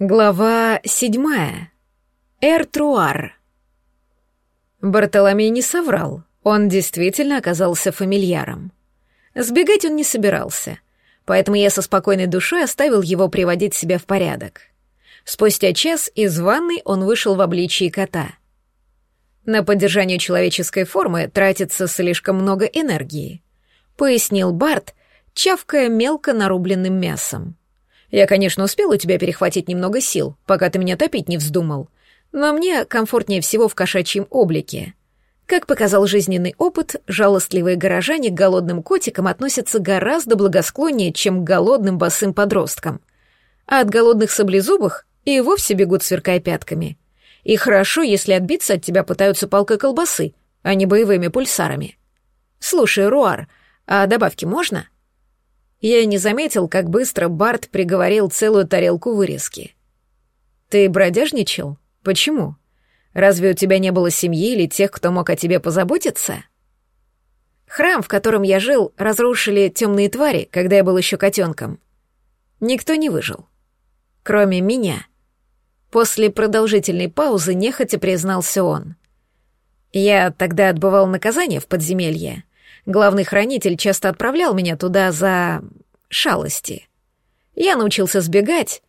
Глава седьмая. Эртруар. Бартоломей не соврал. Он действительно оказался фамильяром. Сбегать он не собирался, поэтому я со спокойной душой оставил его приводить себя в порядок. Спустя час из ванной он вышел в обличии кота. На поддержание человеческой формы тратится слишком много энергии, пояснил Барт, чавкая мелко нарубленным мясом. Я, конечно, успел у тебя перехватить немного сил, пока ты меня топить не вздумал, но мне комфортнее всего в кошачьем облике. Как показал жизненный опыт, жалостливые горожане к голодным котикам относятся гораздо благосклоннее, чем к голодным босым подросткам. А от голодных саблезубых и вовсе бегут, сверкая пятками. И хорошо, если отбиться от тебя пытаются палкой колбасы, а не боевыми пульсарами. Слушай, Руар, а добавки можно?» Я не заметил, как быстро Барт приговорил целую тарелку вырезки. «Ты бродяжничал? Почему? Разве у тебя не было семьи или тех, кто мог о тебе позаботиться?» Храм, в котором я жил, разрушили темные твари, когда я был еще котенком. Никто не выжил. Кроме меня. После продолжительной паузы нехотя признался он. Я тогда отбывал наказание в подземелье. Главный хранитель часто отправлял меня туда за... шалости. Я научился сбегать.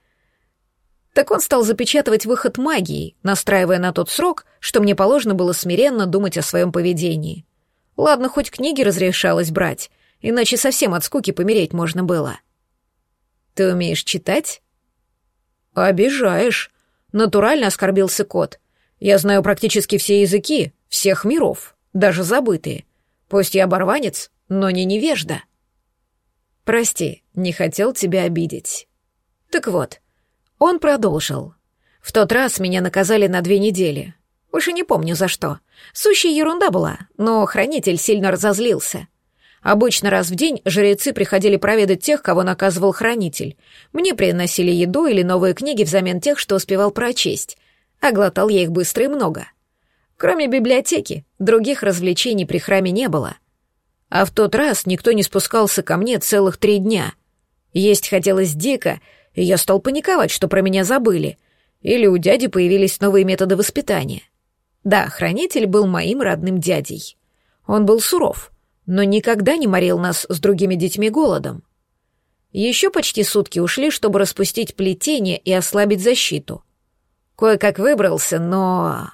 Так он стал запечатывать выход магии, настраивая на тот срок, что мне положено было смиренно думать о своем поведении. Ладно, хоть книги разрешалось брать, иначе совсем от скуки помереть можно было. Ты умеешь читать? Обижаешь. Натурально оскорбился кот. Я знаю практически все языки, всех миров, даже забытые. Пусть я оборванец, но не невежда. Прости, не хотел тебя обидеть. Так вот, он продолжил. В тот раз меня наказали на две недели. Уж и не помню за что. Сущая ерунда была, но хранитель сильно разозлился. Обычно раз в день жрецы приходили проведать тех, кого наказывал хранитель. Мне приносили еду или новые книги взамен тех, что успевал прочесть. А глотал я их быстро и много. Кроме библиотеки, других развлечений при храме не было. А в тот раз никто не спускался ко мне целых три дня. Есть хотелось дико, и я стал паниковать, что про меня забыли. Или у дяди появились новые методы воспитания. Да, хранитель был моим родным дядей. Он был суров, но никогда не морил нас с другими детьми голодом. Еще почти сутки ушли, чтобы распустить плетение и ослабить защиту. Кое-как выбрался, но...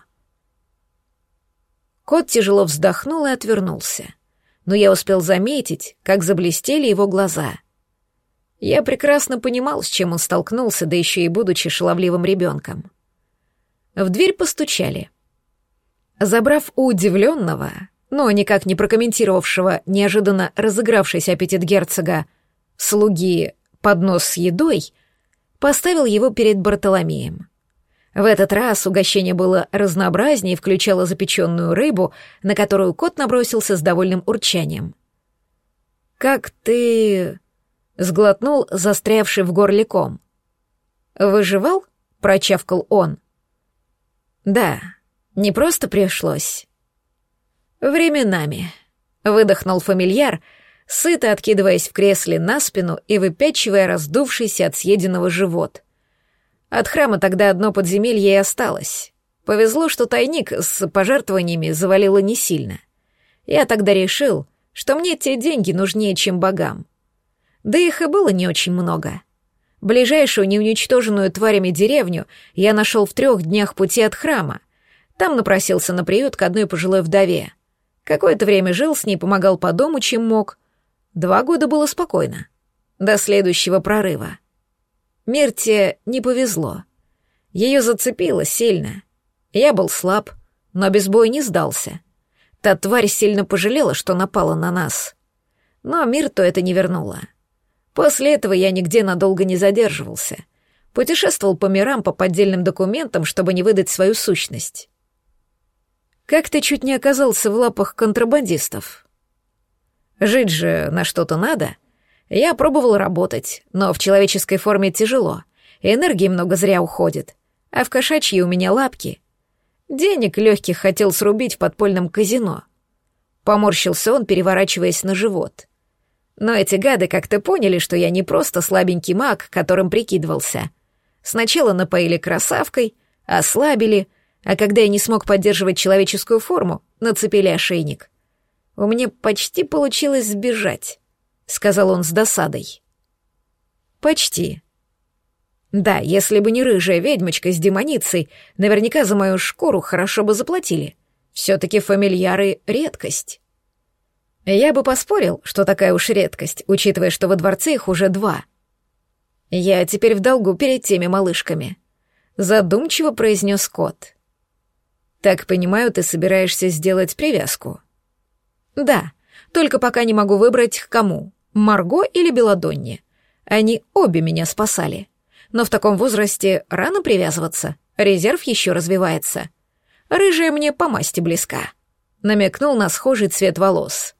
Кот тяжело вздохнул и отвернулся. Но я успел заметить, как заблестели его глаза. Я прекрасно понимал, с чем он столкнулся, да еще и будучи шаловливым ребенком. В дверь постучали. Забрав у удивленного, но никак не прокомментировавшего неожиданно разыгравшийся аппетит герцога, слуги поднос с едой, поставил его перед Бартоломеем. В этот раз угощение было разнообразнее и включало запеченную рыбу, на которую кот набросился с довольным урчанием. «Как ты...» — сглотнул застрявший в горле ком. «Выживал?» — прочавкал он. «Да, не просто пришлось». «Временами», — выдохнул фамильяр, сыто откидываясь в кресле на спину и выпячивая раздувшийся от съеденного живот. От храма тогда одно подземелье и осталось. Повезло, что тайник с пожертвованиями завалило не сильно. Я тогда решил, что мне те деньги нужнее, чем богам. Да их и было не очень много. Ближайшую неуничтоженную тварями деревню я нашел в трех днях пути от храма. Там напросился на приют к одной пожилой вдове. Какое-то время жил с ней, помогал по дому, чем мог. Два года было спокойно. До следующего прорыва. Мирте не повезло. Ее зацепило сильно. Я был слаб, но без боя не сдался. Та тварь сильно пожалела, что напала на нас. Но Мирту это не вернуло. После этого я нигде надолго не задерживался. Путешествовал по мирам по поддельным документам, чтобы не выдать свою сущность. Как ты чуть не оказался в лапах контрабандистов? Жить же на что-то надо — я пробовал работать, но в человеческой форме тяжело. Энергии много зря уходит. А в кошачьи у меня лапки. Денег легких хотел срубить в подпольном казино. Поморщился он, переворачиваясь на живот. Но эти гады как-то поняли, что я не просто слабенький маг, которым прикидывался. Сначала напоили красавкой, ослабили, а когда я не смог поддерживать человеческую форму, нацепили ошейник. У меня почти получилось сбежать, сказал он с досадой. Почти. Да, если бы не рыжая ведьмочка с демоницей, наверняка за мою шкуру хорошо бы заплатили. Все-таки фамильяры — редкость. Я бы поспорил, что такая уж редкость, учитывая, что во дворце их уже два. Я теперь в долгу перед теми малышками. Задумчиво произнес кот. Так понимаю, ты собираешься сделать привязку? Да, только пока не могу выбрать к кому, Марго или Беладонне. Они обе меня спасали но в таком возрасте рано привязываться, резерв еще развивается. Рыжая мне по масти близка. Намекнул на схожий цвет волос.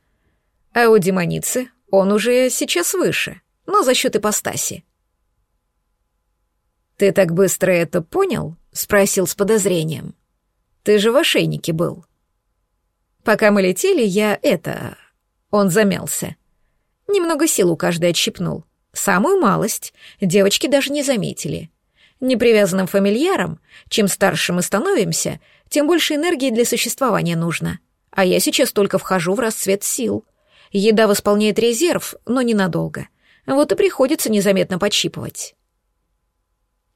А у демоницы он уже сейчас выше, но за счет ипостаси. «Ты так быстро это понял?» — спросил с подозрением. «Ты же в ошейнике был». «Пока мы летели, я это...» Он замялся. Немного сил у каждой отщипнул. Самую малость девочки даже не заметили. Непривязанным фамильярам, чем старше мы становимся, тем больше энергии для существования нужно. А я сейчас только вхожу в расцвет сил. Еда восполняет резерв, но ненадолго. Вот и приходится незаметно подщипывать.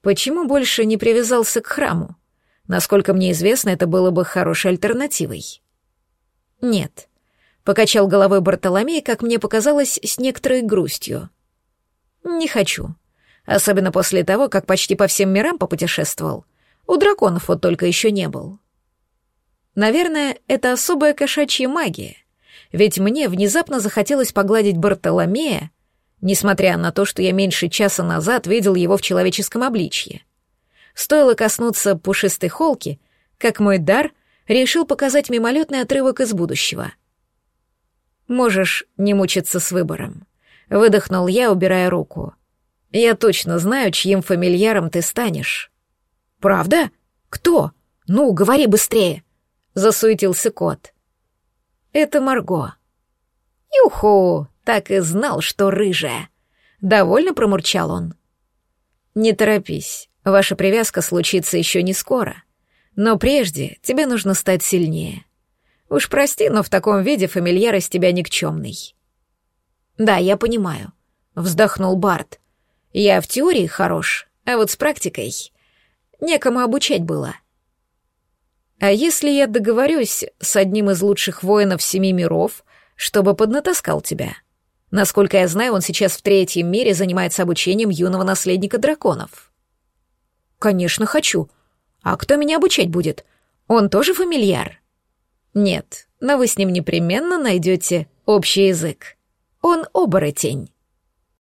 Почему больше не привязался к храму? Насколько мне известно, это было бы хорошей альтернативой. Нет. Покачал головой Бартоломей, как мне показалось, с некоторой грустью. Не хочу. Особенно после того, как почти по всем мирам попутешествовал. У драконов вот только еще не был. Наверное, это особая кошачья магия. Ведь мне внезапно захотелось погладить Бартоломея, несмотря на то, что я меньше часа назад видел его в человеческом обличье. Стоило коснуться пушистой холки, как мой дар решил показать мимолетный отрывок из будущего. Можешь не мучиться с выбором. Выдохнул я, убирая руку. Я точно знаю, чьим фамильяром ты станешь. Правда? Кто? Ну, говори быстрее. Засуетился кот. Это Марго. Юху, так и знал, что рыжая. Довольно промурчал он. Не торопись, ваша привязка случится еще не скоро. Но прежде тебе нужно стать сильнее. Уж прости, но в таком виде фамильяр из тебя никчемный. «Да, я понимаю», — вздохнул Барт. «Я в теории хорош, а вот с практикой некому обучать было». «А если я договорюсь с одним из лучших воинов семи миров, чтобы поднатаскал тебя? Насколько я знаю, он сейчас в третьем мире занимается обучением юного наследника драконов». «Конечно, хочу. А кто меня обучать будет? Он тоже фамильяр?» «Нет, но вы с ним непременно найдете общий язык». Он оборотень.